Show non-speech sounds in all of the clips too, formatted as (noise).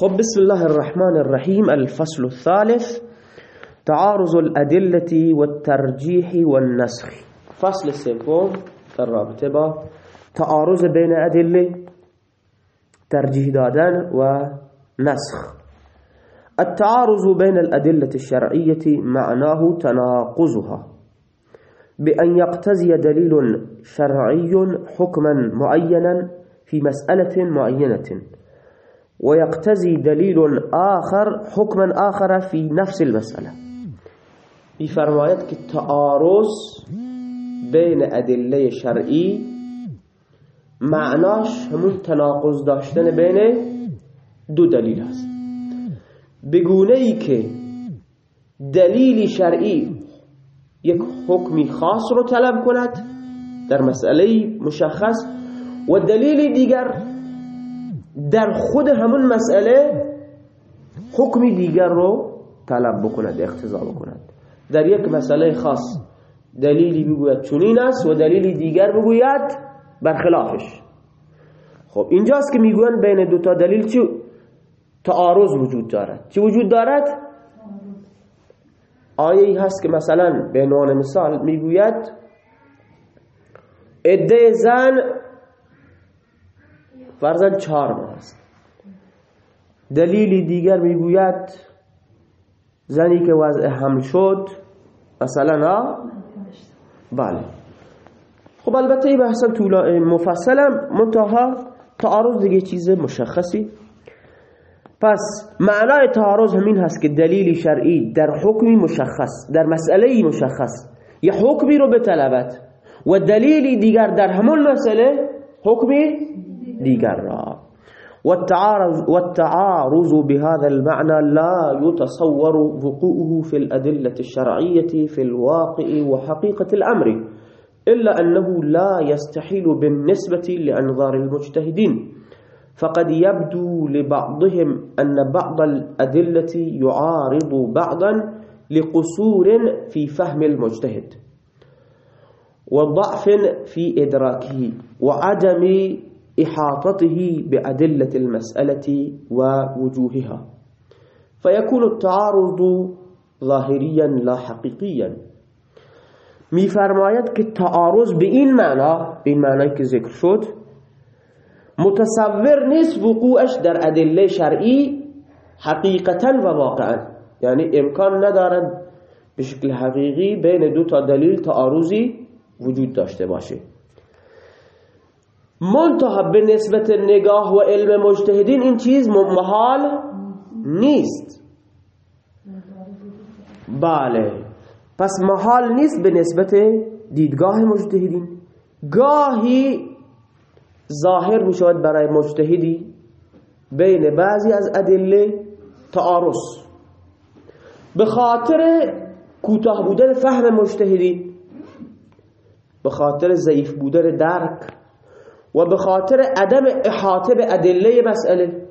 خب بسم الله الرحمن الرحيم. الفصل الثالث تعارض الأدلة والترجيح والنسخ. فصل السيكون الرابطة با تعارض بين أدلة ترجيح دادن ونسخ التعارض بين الأدلة الشرعية معناه تناقضها بأن يقتزي دليل شرعي حكما معينا في مسألة معينة. ويقتزي دليل آخر حكما آخر في نفس المسألة. بفرمایت که تعارض بین أدلة شرعی معناش همون تناقض داشتن بین دو دلیل هست. بگونه ای که دلیل شرعی یک حکمی خاص رو طلب کند در مسئله مشخص و دلیل دیگر در خود همون مسئله حکمی دیگر رو طلب بکند اقتضا بکند. در یک مسئله خاص دلیلی بگوید چنین است و دلیلی دیگر بگوید برخلافش. خب اینجاست که می‌گوین بین دو تا دلیل چی؟ تعارض وجود دارد. چی وجود دارد؟ آیه ای هست که مثلا به عنوان مثال می‌گوید عده زن فرزن چهار ماه است. دلیلی دیگر می‌گوید زنی که وضع حمل شد مثلا ها؟ بله. خب البته این بحثا طولا مفصلم منتها تعارض دیگه چیز مشخصی. پس معنای تعارض همین هست که دلیل شرعی در حکمی مشخص در مسئله مشخص. یه حکمی رو بطلبد و دلیلی دیگر در همون مسئله حکمی دیگر را والتعارض, والتعارض بهذا المعنى لا يتصور وقوعه في الأدلة الشرعية في الواقع وحقيقة الأمر إلا أنه لا يستحيل بالنسبة لأنظار المجتهدين. فقد يبدو لبعضهم أن بعض الأدلة يعارض بعضا لقصور في فهم المجتهد وضعف في إدراكه وعدم إحاطته بأدلة المسألة ووجوهها. فيكون التعارض ظاهريا لا حقيقيا. میفرماید که تعارض به این معنا به این معنی که ذکر شد متصور نیست وقوعش در أدلة شرعی حقیقتا و واقعا. یعنی امکان ندارد به شکل حقیقی بین دو تا دلیل تعارضی وجود داشته باشه. منتها به نسبت نگاه و علم مجتهدین این چیز محال نیست. بله. پس محال نیست به نسبت دیدگاه مجتهدین. گاهی ظاهر می شود برای مجتهدی بین بعضی از ادله تعارض. به خاطر کوتاه بودن فهم مجتهدی به خاطر ضعیف بودن درک و به خاطر عدم احاطه به ادله مسئله.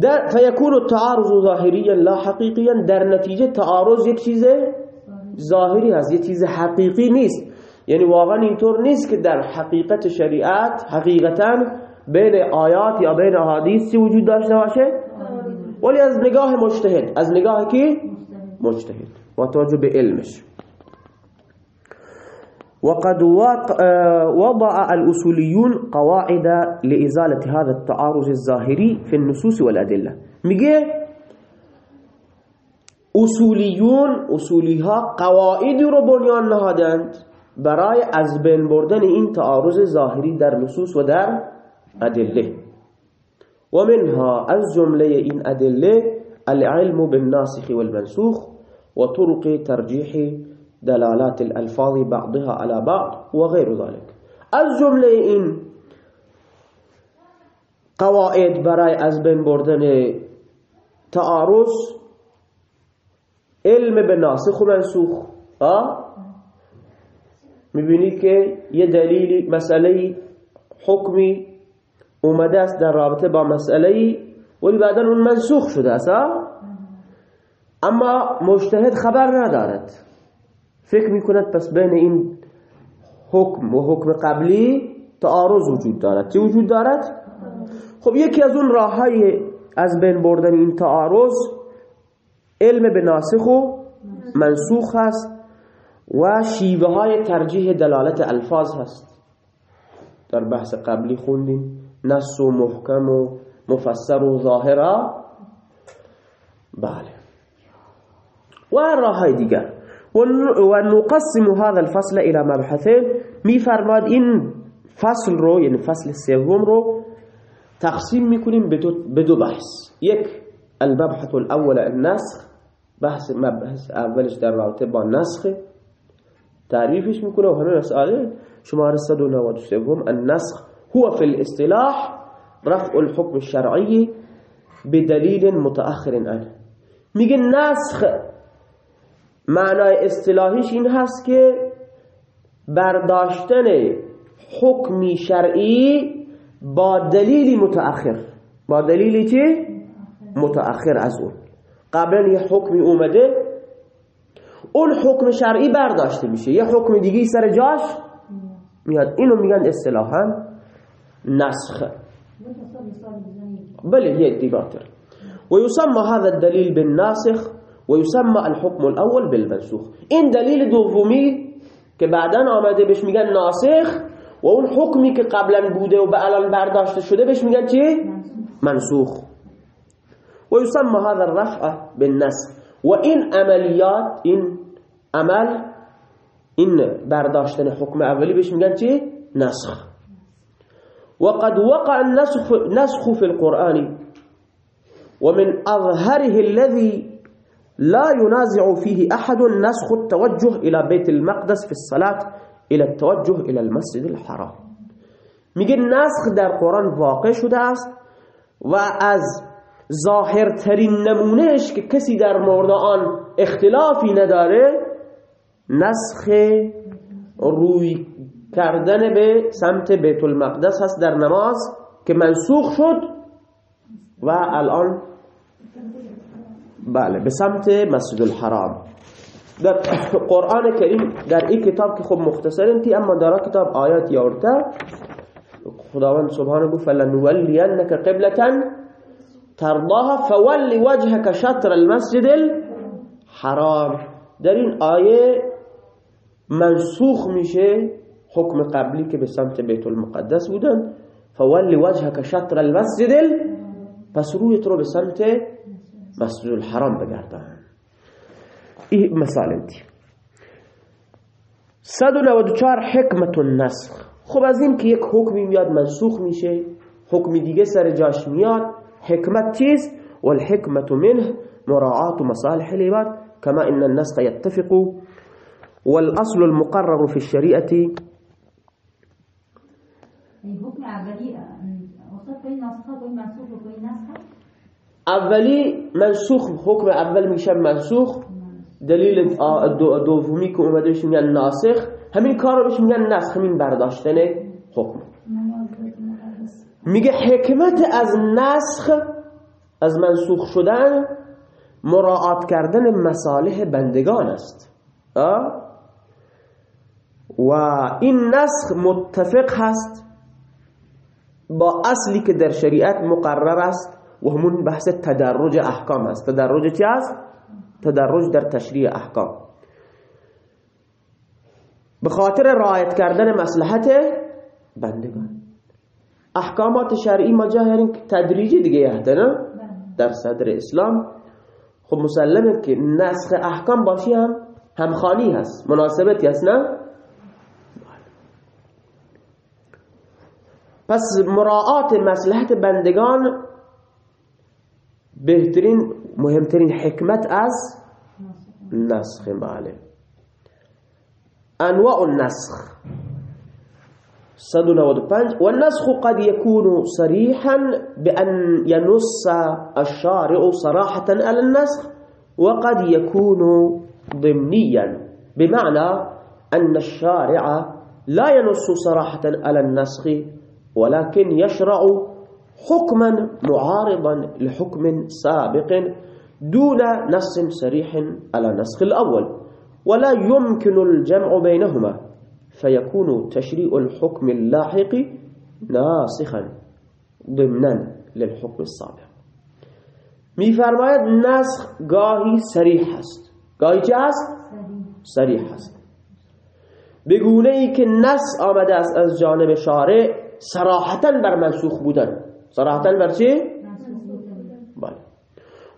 در فیکون التعارض ظاهریا لا حقیقیا در نتیجه تعارض یک چیز ظاهری هست یک چیز حقیقی نیست. یعنی واقعا اینطور نیست که در حقیقت شریعت حقیقتا بین آیات یا بین احادیث چی وجود داشته باشه؟ ولی از نگاه مجتهد. از نگاه کی؟ مجتهد. و توجه به علمش. وقد وضع الأصوليون قواعد لإزالة هذا التعارض الظاهري في النصوص والأدلة. میگه اصولیون اصولی ها قواعدی رو بنیان نهادند از بین بردن این تعارض ظاهری در نصوص و در ادله. و منها از ادله العلم بالناسخ والمنسوخ و طرق ترجیح دلالات الألفاظ بعضها على بعض وغير ذلك. از جمله این قواعد برای از بردن تعارض علم به ناسخ و منسوخ. میبینی که یه دلیلی مسئله حکمی اومده است در رابطه با مسئله ولی بعدا اون منسوخ شده است اما مجتهد خبر ندارد. فکر می‌کند پس بین این حکم و حکم قبلی تعارض وجود دارد. چه وجود دارد؟ خب یکی از اون راه های از بین بردن این تعارض علم به ناسخ و منسوخ هست و شیوه های ترجیح دلالت الفاظ هست. در بحث قبلی خوندیم نص و محکم و مفسر و ظاهره بله. و راه های دیگر. و نقسم هذا الفصل إلى مبحثين. میفرماد این فصل رو یعنی فصل سوم رو تقسیم میکنیم به دو بحث. یک المبحث الأول النسخ بحث مبحث أولش در رابطة با نسخ. تعریفش میکنه و همه مسئله شماره 193 النسخ هو في الاصطلاح رفع الحكم الشرعي بدلیل متأخر عنه. میگه نسخ معنای اصطلاحیش این هست که برداشتن حکمی شرعی با دلیلی متأخر. با دلیلی چه؟ متأخر از اون. قبلا یه حکمی اومده اون حکم شرعی برداشته میشه. یه حکم دیگه سر جاش میاد. اینو میگن اصطلاحا نسخ. بله یه دیگاتر ويسمى هذا الدليل بالناسخ. ويسمى الحكم الأول بالمنسوخ این دلیل دومی که بعدا آمده بهش میگن ناسخ و اون حکمی که قبلا بوده و به الان برداشته شده بهش میگن چی؟ منسوخ. و هذا الرفع بالنسخ. و این عملیات این عمل این برداشتن حکم اولی بهش میگن چی؟ نسخ. وقد وقع النسخ نسخ في القرآن. ومن أظهره الذي لا ينازع فيه أحد نسخ التوجه إلى بيت المقدس في الصلاة الى التوجه الى المسجد الحرام. میگه نسخ در قرآن واقع شده است و از ظاهرترین نمونهش که کسی در مورد آن اختلافی نداره نسخ روی کردن به سمت بیت المقدس هست در نماز که منسوخ شد و الان بله به سمت مسجد الحرام. در (coughs) قرآن کریم در این کتاب که خب مختصر تی اما در کتاب آیات یارته خداوند سبحانه گفت فلنولینک قبلتا ترضاها فول وجهك شطر المسجد الحرام. در این آیه منسوخ میشه حکم قبلی که به سمت بیت المقدس بودن. فول وجهك شطر المسجد پس رویت رو به سمت مسجد الحرام بگردن این مثال دی 194 حکمت النسخ. خب از این که یک حکمی میاد منسوخ میشه حکمی دیگه سر جاش میاد حکمت چیست؟ والحکمت منه مراعات مصالح العباد كما إن النسخ يتفق. والأصل المقرر في الشريعة اولی منسوخ حکم اول میشه منسوخ. دلیل دومی که اومده بهش میگن ناسخ. همین کار رو بهش میگن نسخ همین برداشتن حکم. میگه حکمت از نسخ از منسوخ شدن مراعات کردن مصالح بندگان است. و این نسخ متفق هست. با اصلی که در شریعت مقرر است. و همون بحث تدرج احکام است. تدرج چی است؟ تدرج در تشریع احکام. به خاطر رعایت کردن مصلحت بندگان. احکامات شرعی مجاهرین تدریجی دیگه هسته نه؟ در صدر اسلام. خب مسلمه که نسخ احکام باشی هم همخانی هست. مناسبتی هست نه؟ پس مراعات مصلحت بندگان بهترین مهمترین حکمت از نسخ بله انواع النسخ. 195 والنسخ قد يكون صريحا بأن ينص الشارع صراحة على النسخ وقد يكون ضمنيا بمعنى أن الشارع لا ينص صراحة على النسخ ولكن يشرع حكما معارضا لحكم سابق دون نص صريح على نسخ الأول ولا يمكن الجمع بينهما فيكون تشريع الحكم اللاحق ناسخا ضمنا للحكم السابق. میفرماید نسخ گاهی سریح هست گاهی چه هست؟ سریح هست بگونه ای که نس آمده است از جانب شارع صراحتا بر منسوخ بودن. صراحتا بر چی؟ بله.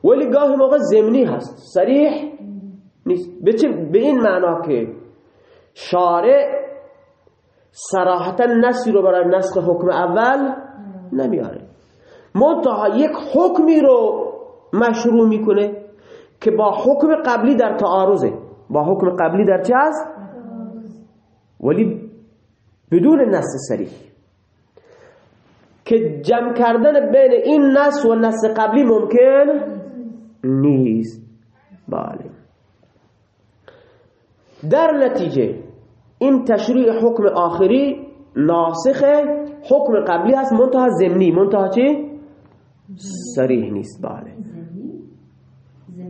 ولی گاهی موقع زمینی هست. سریح نیست. به این معنا که شارع صراحتا نسی رو برای نسخ حکم اول نمیاره. منتها یک حکمی رو مشروع می‌کنه که با حکم قبلی در تعارضه. با حکم قبلی در چه هست؟ ولی بدون نص سریح که جمع کردن بین این نص و نص قبلی ممکن نیست. بله. در نتیجه این تشریع حکم آخری ناسخ حکم قبلی هست منتها زمنی منتها چی؟ سریح نیست. بله.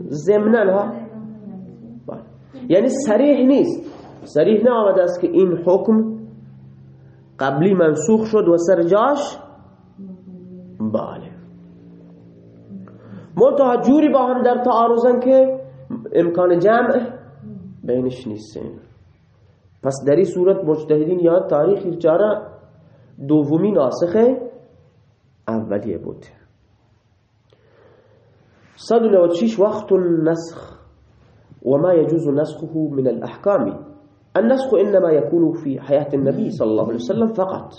زمنن ها؟ بله. یعنی سریح نیست. سریح نه آمده است که این حکم قبلی منسوخ شد و سر جاش بله. منتها جوری با هم در تعارضن که امکان جمع بینش نیستن پس در این صورت مجتهدین یاد تاریخی چاره دومی ناسخه اولیه بود. 196 وقت النسخ وما يجوز نسخه من الأحكام النسخ إنما يكون في حياة النبي صلى الله عليه وسلم فقط.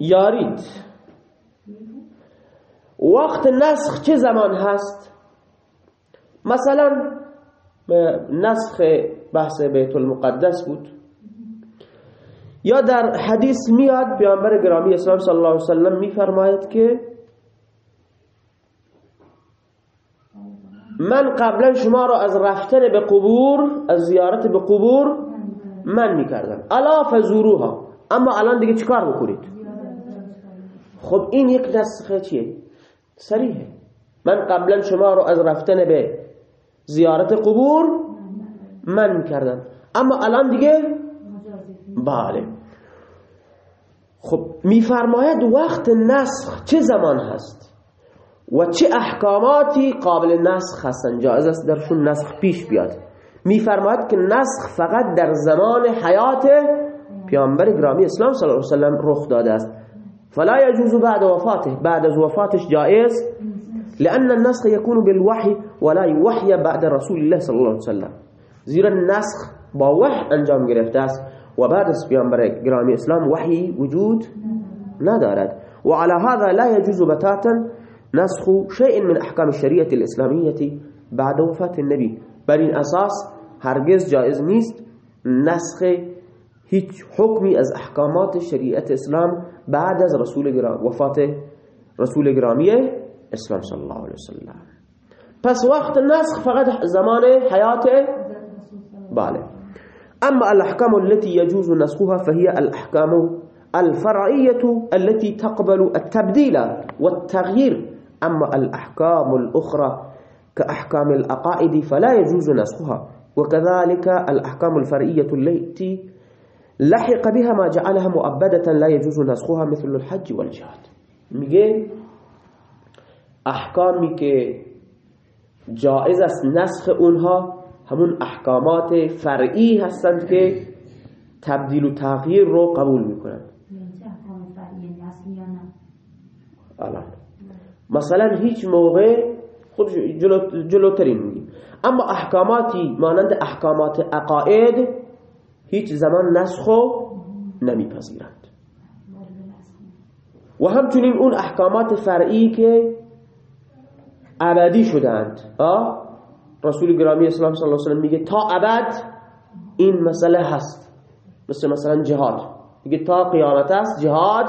ياريد وقت نسخ چه زمان هست؟ مثلا نسخ بحث بیت المقدس بود. یا در حدیث میاد پیامبر گرامی اسلام صلی الله علیه وسلم میفرماید که من قبلا شما رو از رفتن به قبور از زیارت به قبور من می‌کردم. الا فزوروها. اما الان دیگه چیکار بکنید؟ خب این یک نسخه چیه؟ سریحه من قبلا شما رو از رفتن به زیارت قبور من می‌کردم. اما الان دیگه بله. خب میفرماید وقت نسخ چه زمان هست؟ و چه احکاماتی قابل نسخ هستن؟ جایز است درشون نسخ پیش بیاد. میفرماید که نسخ فقط در زمان حیات پیامبر گرامی اسلام صلی الله علیه وسلم رخ داده است. فلا يجوز بعد وفاته. بعد از وفاتش جائز لأن النسخ يكون بالوحي ولا يوحي بعد رسول الله صلى الله عليه وسلم زیرا النسخ با وحی انجام گرفته است و بعد از پیامبر گرامی اسلام وحی وجود ندارد. وعلى هذا لا يجوز بتاتا نسخ شيء من احكام الشريعه الاسلاميه بعد وفاه النبي بر این اساس هرگز جائز نیست نسخ هیچ حکمی از احکامات شریعت اسلام بعد از رسول گرام وفات رسول گرامی اسلام صلی الله علیه وسلم. پس وقت نسخ فقط زمان حیات بله. اما الاحکام التي يجوز نسخها فهي الاحکام الفرعية التي تقبل التبديل والتغيير أما الأحكام الأخرى كأحكام الأقائد فلا يجوز نسخها وكذلك الأحكام الفرعية التي لحق بها ما جعلها مؤبدة لا يجوز نسخها مثل الحج والجهاد. میگه احکامی که جائز است نسخ اونها همون احکامات فرعی هستند که تبدیل و تغییر رو قبول می‌کنند. الان. مثلا هیچ موقع خود جلو جلوترین میگیم. اما احکاماتی مانند احکامات عقاید هیچ زمان نسخو نمیپذیرند. و همچنین اون احکامات فرعی که ابدی شدند رسول گرامی اسلام صلی الله علیه وسلم میگه تا ابد این مسئله هست. مثل مثلا جهاد. میگه تا قیامت است جهاد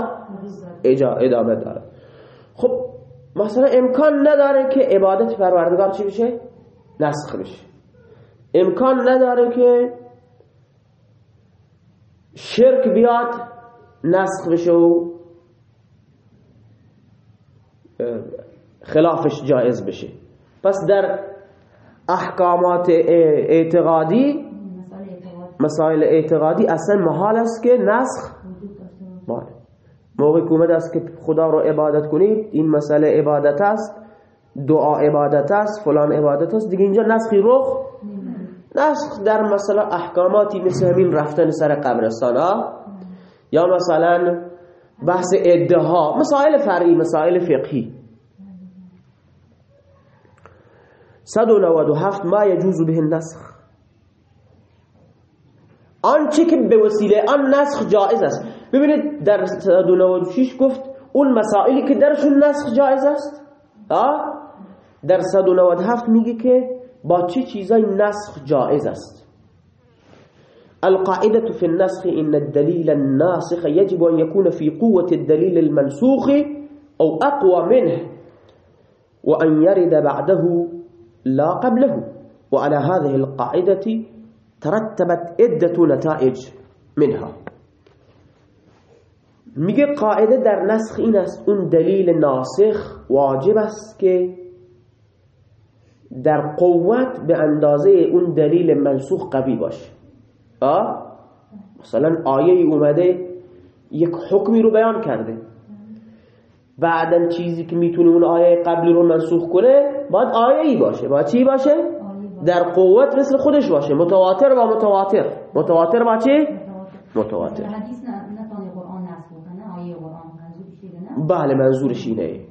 ادامه داره. خب مثلا امکان نداره که عبادت پروردگار چی بشه؟ نسخ بشه. امکان نداره که شرک بیاد نسخ بشه و خلافش جایز بشه. پس در احکامات اعتقادی مسائل اعتقادی. اصلا محال است که نسخ بله موقع که است که خدا رو عبادت کنید این مسئله عبادت است دعا عبادت است فلان عبادت است. دیگه اینجا نسخی رخ نسخ در مثلا احکاماتی مثل همین رفتن سر قبرستان ها؟ یا مثلا بحث ادها مسائل فرعی مسائل فقهی. 197 ما يجوز به النسخ آنچه که به وسیله آن نسخ جائز است. ببینید در 196 گفت اون مسائلی که درشون نسخ جائز است در 197 میگه که با چه چیزای نسخ جائز است. القاعدة في النسخ إن الدليل الناسخ يجب أن يكون في قوة الدليل المنسوخ أو أقوى منه وأن يرد بعده لا قبله. وعلى هذه القاعدة ترتبت عدة نتائج منها. میگه قاعده در نسخ این است اون دلیل ناسخ واجب است که در قوت به اندازه اون دلیل منسوخ قوی باشه. مثلا آیه اومده یک حکمی رو بیان کرده. بعدا چیزی که می‌تونه اون آیه قبلی رو منسوخ کنه باید آیه ای باشه. باید چی باشه؟ در قوت مثل خودش باشه. متواتر و متواتر. متواتر با چی؟ متواتر. بله منظورش اینه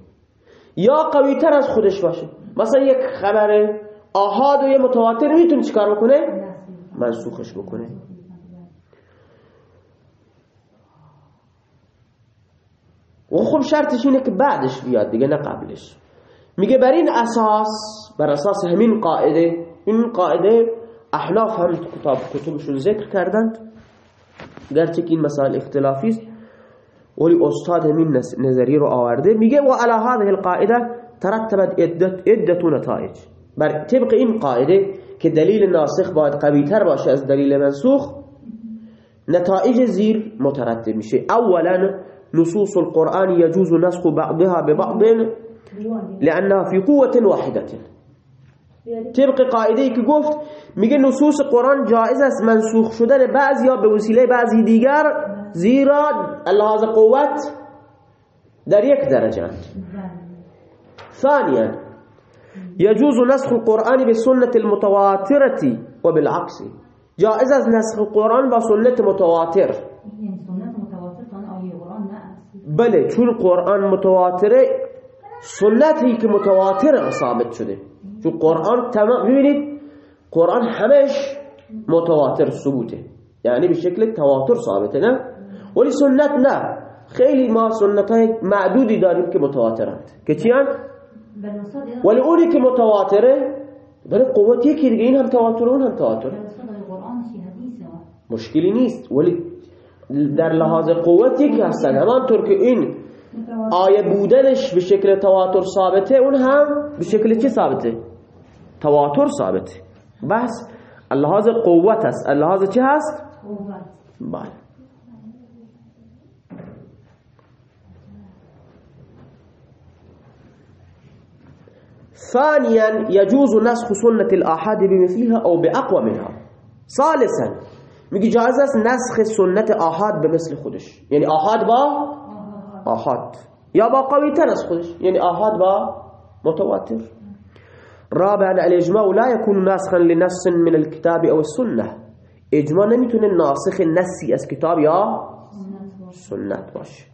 یا قوی تر از خودش باشه. مثلا یک خبر آهاد و یه متواتر می‌تونه چیکار بکنه. منسوخش بکنه. و خب شرطش اینه که بعدش بیاد دیگه نه قبلش. میگه بر این اساس بر اساس همین قاعده این قاعده احناف هم کتاب کتبشون ذکر کردند. گرچه که این مسائل اختلافی است ولی استاد همین نظری رو آورده. میگه و علی هذه القاعده ترتبت عدت نتایج. بر طبق این قاعده که دلیل ناسخ باید قوی تر باشه از دلیل منسوخ نتایج زیر مترتب میشه. اولا نصوص القرآن يجوز نسخ بعضها ببعض لأنها في قوة واحدة. طبق قاعده که گفت میگه نصوص قرآن جائز است منسوخ شدن بعضی ها به وسیله بعضی دیگر زیرا لحاظ قوت در یک درجه ثانيا يجوز نسخ القرآن بسنة المتواترة وبالعكس جائز است نسخ القرآن با سنت متواتر. بله چون قرآن متواتره سنتی که متواتر ثابت شده. چون قرآن تمام ببینید قرآن همش متواتر ثبوته. یعنی به شکل تواتر ثابته نه؟ ولی سنت نه. خیلی ما سنت های معدودی داریم که متواترند. که چی ولی اونی که متواتره برای قوت یکی دیگه این هم تواتر اون هم تواتر. مشکلی نیست. ولی در لحاظ قوت یکی هستن. همانطور که این آیه بودنش به شکل تواتر ثابته اون هم به شکل چی ثابته؟ تواتر ثابته. بس لحاظ قوت است. لحاظ چی هست؟ بله. ثانيا يجوز نسخ سنة الآحاد بمثلها أو بأقوى منها. ثالثا میگه جایز است نسخ سنت آحاد به مثل خودش. یعنی آحاد با آحاد. یا با قوی تر از خودش. یعنی آحاد با متواتر. رابعا الاجماع لا يكون ناسخا لنص من الكتاب أو السنة. اجماع نمیتونه ناسخ نسی از کتاب یا سنت باشه.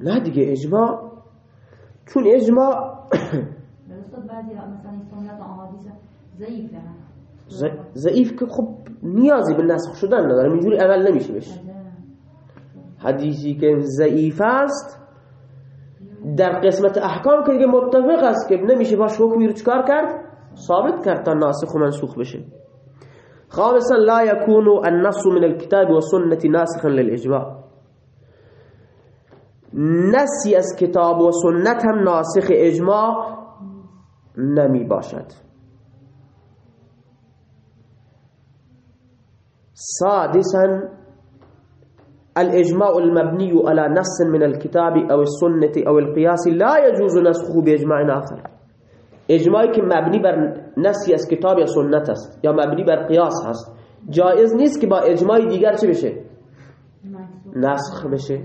نه دیگه اجماع. چون اجماع ضعیف که خب نیازی به نسخ شدن نداره. اینجوری عمل نمیشه بشه حدیثی که ضعیف است در قسمت احکام که دیگه متفق است که نمیشه باش حکمی رو چکار کرد؟ ثابت کرد تا ناسخ و منسوخ بشه. خامسا لا يكون النص من الكتاب والسنة ناسخا للإجماع نسی از کتاب و سنت هم ناسخ اجماع نمی باشد. سادسا الإجماع المبني على نص من الكتاب أو السنة أو القياس لا يجوز نسخه بإجماع آخر. اجماعی که مبنی بر نسی از کتاب یا سنت است یا مبنی بر قیاس هست جایز نیست که با اجماع دیگر چه بشه؟ نسخ بشه.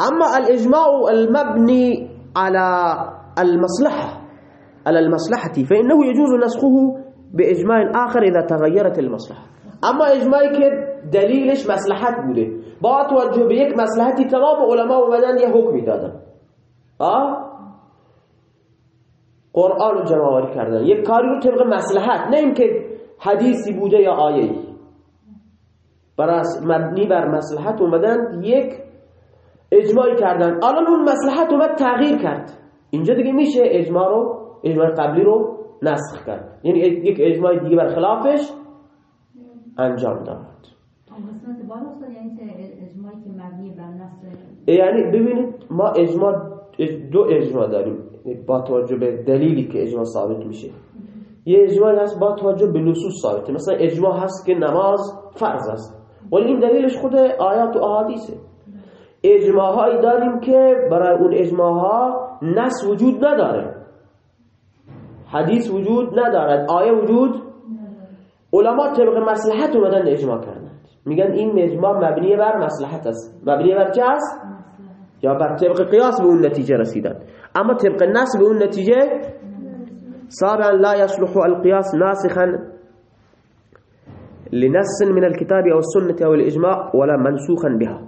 اما الاجماع المبني على المصلحة على المصلحة فإنه يجوز نسخه بإجماع آخر إذا تغيرت المصلحة. اما اجماعی که دلیلش مصلحت بوده. با توجه به یک مصلحتی تمام علما اومدن یه حکمی دادن آه قرآن رو جمع کردن. یک کاری رو طبق مصلحت نه اینکه حدیثی بوده یا آیه برای مبنی بر مصلحت اومدن یک اجماعی کردن. الان اون مصلحت اومد تغییر کرد. اینجا دیگه میشه اجماع رو اجماع قبلی رو نسخ کرد. یعنی یک اجماع دیگه بر خلافش. انجام داد. یعنی ببینید ما اجماع دو اجماع داریم با توجه به دلیلی که اجماع ثابت میشه. یه اجماع هست با توجه به نصوص ثابته. مثلا اجماع هست که نماز فرض است. ولی این دلیلش خود آیات و احادیثه. اجماع هایی داریم که برای اون اجماع ها نص وجود نداره. حدیث وجود ندارد. آیه وجود علما طبق مصلحت اومدن اجماع کردن. میگن این اجماع مبنی بر مصلحت است. مبنی بر چه است؟ یا بر طبق قیاس به اون نتیجه رسیدن. اما طبق نص به اون نتیجه صار لا يصلح القياس ناسخا لنص من الكتاب أو السنة أو الاجماع ولا منسوخا بها.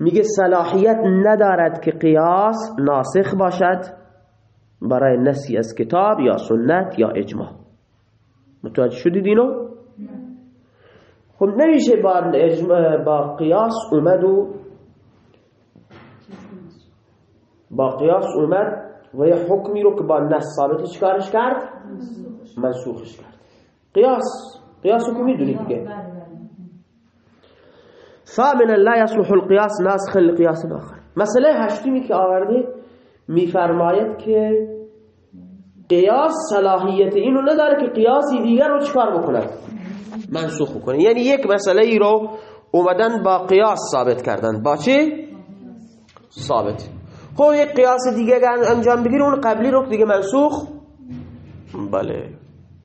میگه صلاحیت ندارد که قیاس ناسخ باشد. برای نسی از کتاب یا سنت یا اجماع. متوجه شدید اینو؟ خب نمیشه با, با قیاس اومد و با قیاس اومد و یه حکمی رو که با نص ثابت چیکارش کرد؟ منسوخش کرد. قیاس قیاس رو که می‌دونید دیگه. ثامنا لا يصلح القياس ناسخا لقياس آخر. مسئله هشتمی که آورده میفرماید که قیاس صلاحیت اینو نداره که قیاسی دیگر رو چکار بکنه؟ منسوخ بکنه. یعنی یک مسئله ای رو اومدن با قیاس ثابت کردن. با چه؟ ثابت. خب یک قیاس دیگه انجام بگیر اون قبلی رو دیگه منسوخ؟ بله.